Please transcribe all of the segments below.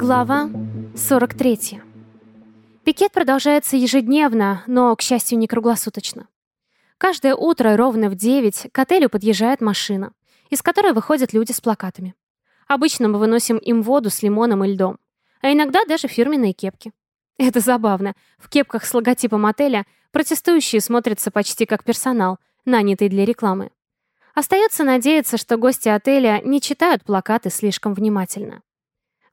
Глава 43. Пикет продолжается ежедневно, но, к счастью, не круглосуточно. Каждое утро ровно в 9 к отелю подъезжает машина, из которой выходят люди с плакатами. Обычно мы выносим им воду с лимоном и льдом, а иногда даже фирменные кепки. Это забавно. В кепках с логотипом отеля протестующие смотрятся почти как персонал, нанятый для рекламы. Остается надеяться, что гости отеля не читают плакаты слишком внимательно.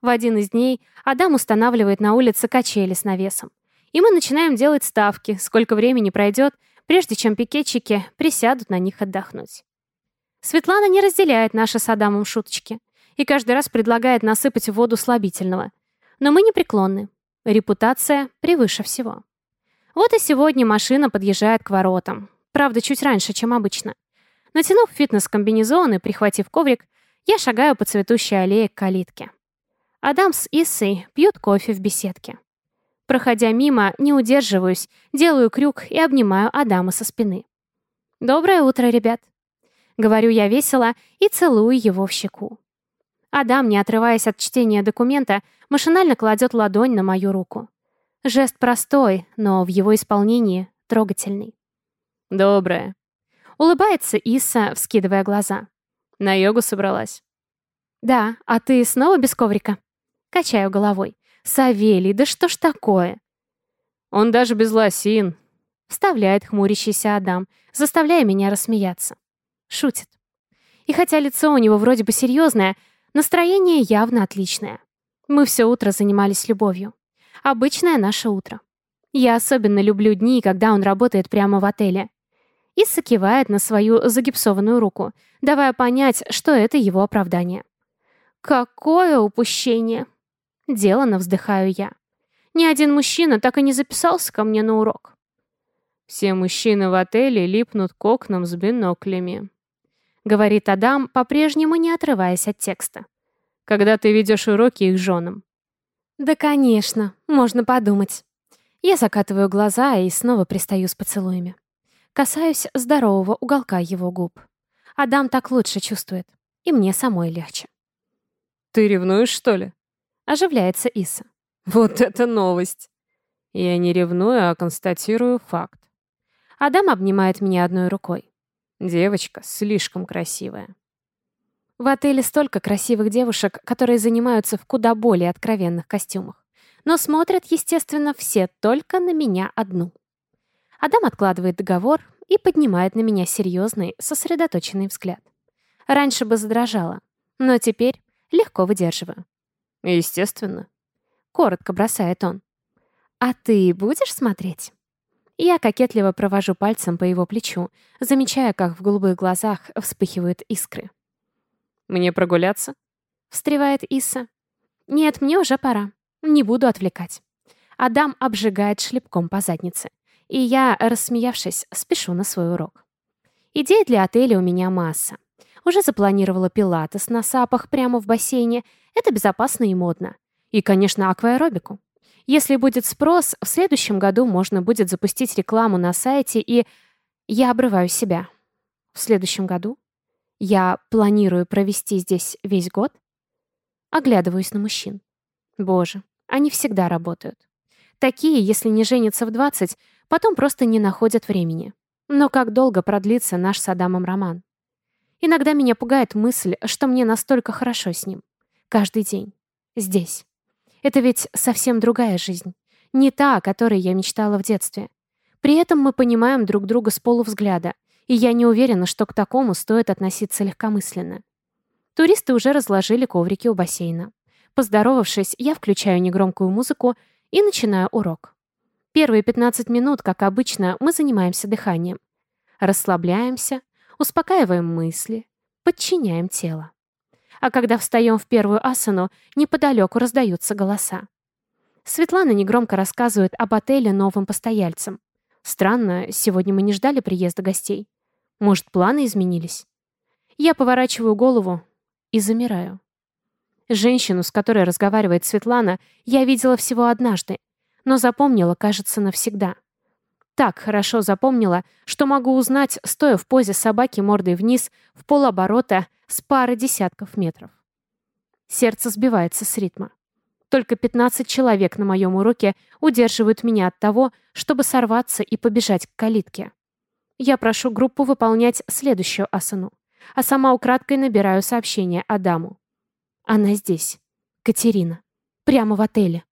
В один из дней Адам устанавливает на улице качели с навесом. И мы начинаем делать ставки, сколько времени пройдет, прежде чем пикетчики присядут на них отдохнуть. Светлана не разделяет наши с Адамом шуточки и каждый раз предлагает насыпать в воду слабительного. Но мы непреклонны. Репутация превыше всего. Вот и сегодня машина подъезжает к воротам. Правда, чуть раньше, чем обычно. Натянув фитнес-комбинезон и прихватив коврик, я шагаю по цветущей аллее к калитке. Адам с Иссой пьют кофе в беседке. Проходя мимо, не удерживаюсь, делаю крюк и обнимаю Адама со спины. «Доброе утро, ребят!» Говорю я весело и целую его в щеку. Адам, не отрываясь от чтения документа, машинально кладет ладонь на мою руку. Жест простой, но в его исполнении трогательный. «Доброе!» Улыбается Иса, вскидывая глаза. «На йогу собралась?» «Да, а ты снова без коврика?» Качаю головой. «Савелий, да что ж такое?» «Он даже без лосин», — вставляет хмурящийся Адам, заставляя меня рассмеяться. Шутит. И хотя лицо у него вроде бы серьезное, настроение явно отличное. Мы все утро занимались любовью. Обычное наше утро. Я особенно люблю дни, когда он работает прямо в отеле. Исса кивает на свою загипсованную руку, давая понять, что это его оправдание. «Какое упущение!» Делано вздыхаю я. Ни один мужчина так и не записался ко мне на урок. Все мужчины в отеле липнут к окнам с биноклями. Говорит Адам, по-прежнему не отрываясь от текста. Когда ты ведешь уроки их женам. Да, конечно, можно подумать. Я закатываю глаза и снова пристаю с поцелуями. Касаюсь здорового уголка его губ. Адам так лучше чувствует. И мне самой легче. «Ты ревнуешь, что ли?» Оживляется Иса. Вот это новость. Я не ревную, а констатирую факт. Адам обнимает меня одной рукой. Девочка слишком красивая. В отеле столько красивых девушек, которые занимаются в куда более откровенных костюмах. Но смотрят, естественно, все только на меня одну. Адам откладывает договор и поднимает на меня серьезный, сосредоточенный взгляд. Раньше бы задрожала, но теперь легко выдерживаю. Естественно. Коротко бросает он. А ты будешь смотреть? Я кокетливо провожу пальцем по его плечу, замечая, как в голубых глазах вспыхивают искры. «Мне прогуляться?» — встревает Иса. «Нет, мне уже пора. Не буду отвлекать». Адам обжигает шлепком по заднице. И я, рассмеявшись, спешу на свой урок. Идей для отеля у меня масса. Уже запланировала пилатес на сапах прямо в бассейне. Это безопасно и модно. И, конечно, акваэробику. Если будет спрос, в следующем году можно будет запустить рекламу на сайте и... Я обрываю себя. В следующем году? Я планирую провести здесь весь год? Оглядываюсь на мужчин. Боже, они всегда работают. Такие, если не женятся в 20, потом просто не находят времени. Но как долго продлится наш с Адамом роман? Иногда меня пугает мысль, что мне настолько хорошо с ним. Каждый день. Здесь. Это ведь совсем другая жизнь. Не та, о которой я мечтала в детстве. При этом мы понимаем друг друга с полувзгляда, и я не уверена, что к такому стоит относиться легкомысленно. Туристы уже разложили коврики у бассейна. Поздоровавшись, я включаю негромкую музыку и начинаю урок. Первые 15 минут, как обычно, мы занимаемся дыханием. Расслабляемся, успокаиваем мысли, подчиняем тело. А когда встаем в первую асану, неподалеку раздаются голоса. Светлана негромко рассказывает об отеле новым постояльцам. Странно, сегодня мы не ждали приезда гостей. Может, планы изменились? Я поворачиваю голову и замираю. Женщину, с которой разговаривает Светлана, я видела всего однажды, но запомнила, кажется, навсегда так хорошо запомнила, что могу узнать, стоя в позе собаки мордой вниз в полоборота с пары десятков метров. Сердце сбивается с ритма. Только 15 человек на моем уроке удерживают меня от того, чтобы сорваться и побежать к калитке. Я прошу группу выполнять следующую асану, а сама украдкой набираю сообщение Адаму. Она здесь. Катерина. Прямо в отеле.